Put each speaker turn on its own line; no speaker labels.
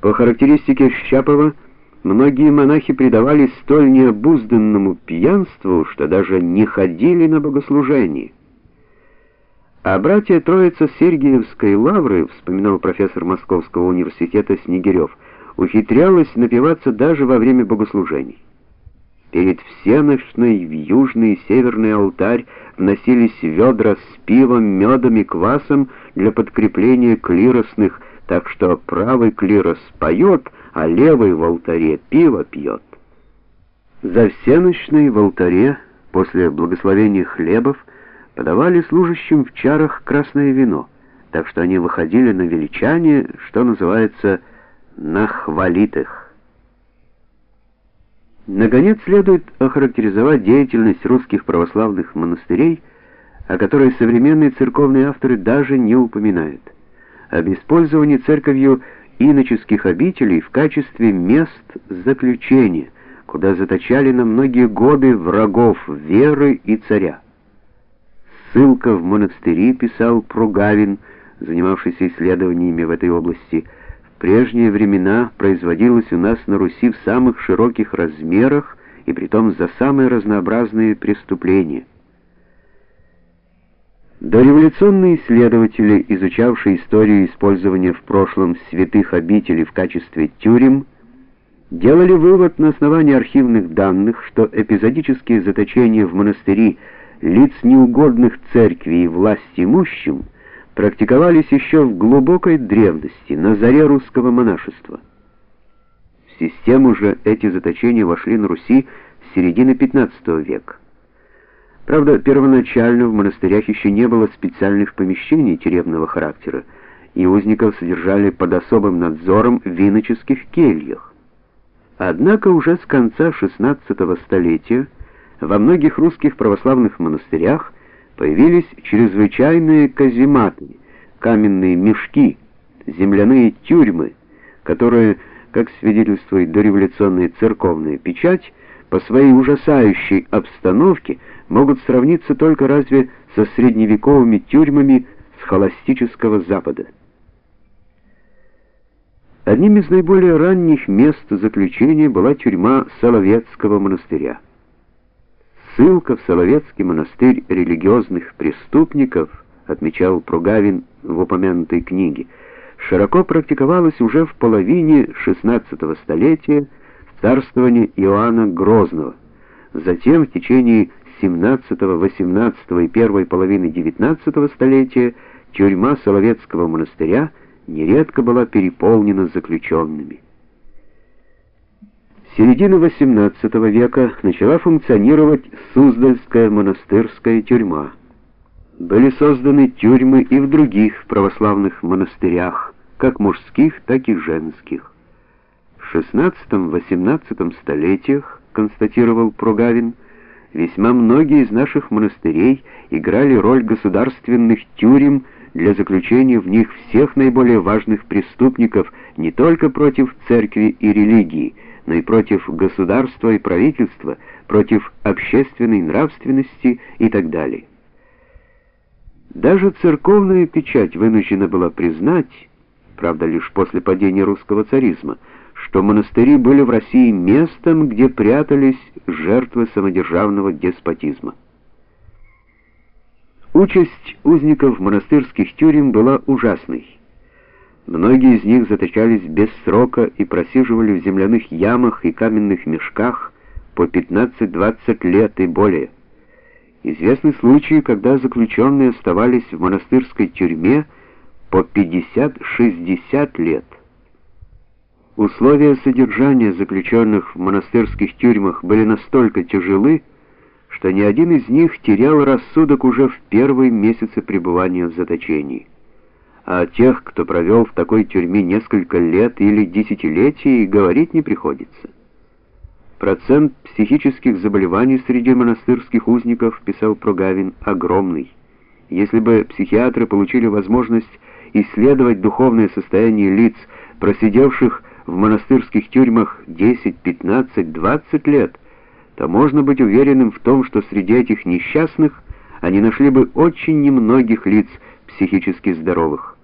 По характеристике Щапова, многие монахи предавались столь необузданному пьянству, что даже не ходили на богослужение. А братья Троица Сергиевской лавры, вспоминал профессор Московского университета Снегирев, ухитрялась напиваться даже во время богослужений. Перед всеночной в южный и северный алтарь вносились ведра с пивом, медом и квасом для подкрепления клиросных, так что правый клирос поет, а левый в алтаре пиво пьет. За всеночной в алтаре после благословения хлебов подавали служащим в чарах красное вино, так что они выходили на величание, что называется, на хвалитых. Наконец, следует охарактеризовать деятельность русских православных монастырей, о которой современные церковные авторы даже не упоминают. Об использовании церковью иноческих обителей в качестве мест заключения, куда заточали на многие годы врагов веры и царя. Ссылка в монастыри, писал Пругавин, занимавшийся исследованиями в этой области, — прежние времена производилось у нас на Руси в самых широких размерах и притом за самые разнообразные преступления. Дореволюционные исследователи, изучавшие историю использования в прошлом святых обителей в качестве тюрем, делали вывод на основании архивных данных, что эпизодические заточения в монастыри лиц неугодных церкви и власти имущим – практиковались еще в глубокой древности, на заре русского монашества. В систему же эти заточения вошли на Руси с середины XV века. Правда, первоначально в монастырях еще не было специальных помещений тюремного характера, и узников содержали под особым надзором в иноческих кельях. Однако уже с конца XVI столетия во многих русских православных монастырях появились чрезвычайные казематы, каменные мешки, земляные тюрьмы, которые, как свидетельствует дореволюционная церковная печать, по своей ужасающей обстановке могут сравниться только разве со средневековыми тюрьмами схоластического Запада. Одним из наиболее ранних мест заключения была тюрьма Соловецкого монастыря. Ссылка в Соловецкий монастырь религиозных преступников, отмечал Пругавин в упомянутой книге, широко практиковалась уже в половине XVI столетия в царствовании Иоанна Грозного. Затем в течение XVII, XVIII и первой половины XIX столетия тюрьма Соловецкого монастыря нередко была переполнена заключенными середины XVIII века начала функционировать Суздальская монастырская тюрьма. Были созданы тюрьмы и в других православных монастырях, как мужских, так и женских. XVI-XVIII столетиях, констатировал Прогавин, весьма многие из наших монастырей играли роль государственных тюрем для заключения в них всех наиболее важных преступников не только против церкви и религии, но и против государства и правительства, против общественной нравственности и так далее. Даже церковная печать вынуждена была признать, правда лишь после падения русского царизма, что монастыри были в России местом, где прятались жертвы самодержавного деспотизма. Участь узников монастырских тюрем была ужасной. Многие из них заточались без срока и просиживали в земляных ямах и каменных мешках по 15-20 лет и более. Известны случаи, когда заключенные оставались в монастырской тюрьме по 50-60 лет. Условия содержания заключенных в монастырских тюрьмах были настолько тяжелы, что ни один из них терял рассудок уже в первые месяцы пребывания в заточении а о тех, кто провел в такой тюрьме несколько лет или десятилетий, говорить не приходится. Процент психических заболеваний среди монастырских узников, писал Прогавин, огромный. Если бы психиатры получили возможность исследовать духовное состояние лиц, просидевших в монастырских тюрьмах 10, 15, 20 лет, то можно быть уверенным в том, что среди этих несчастных они нашли бы очень немногих лиц, психически здоровых.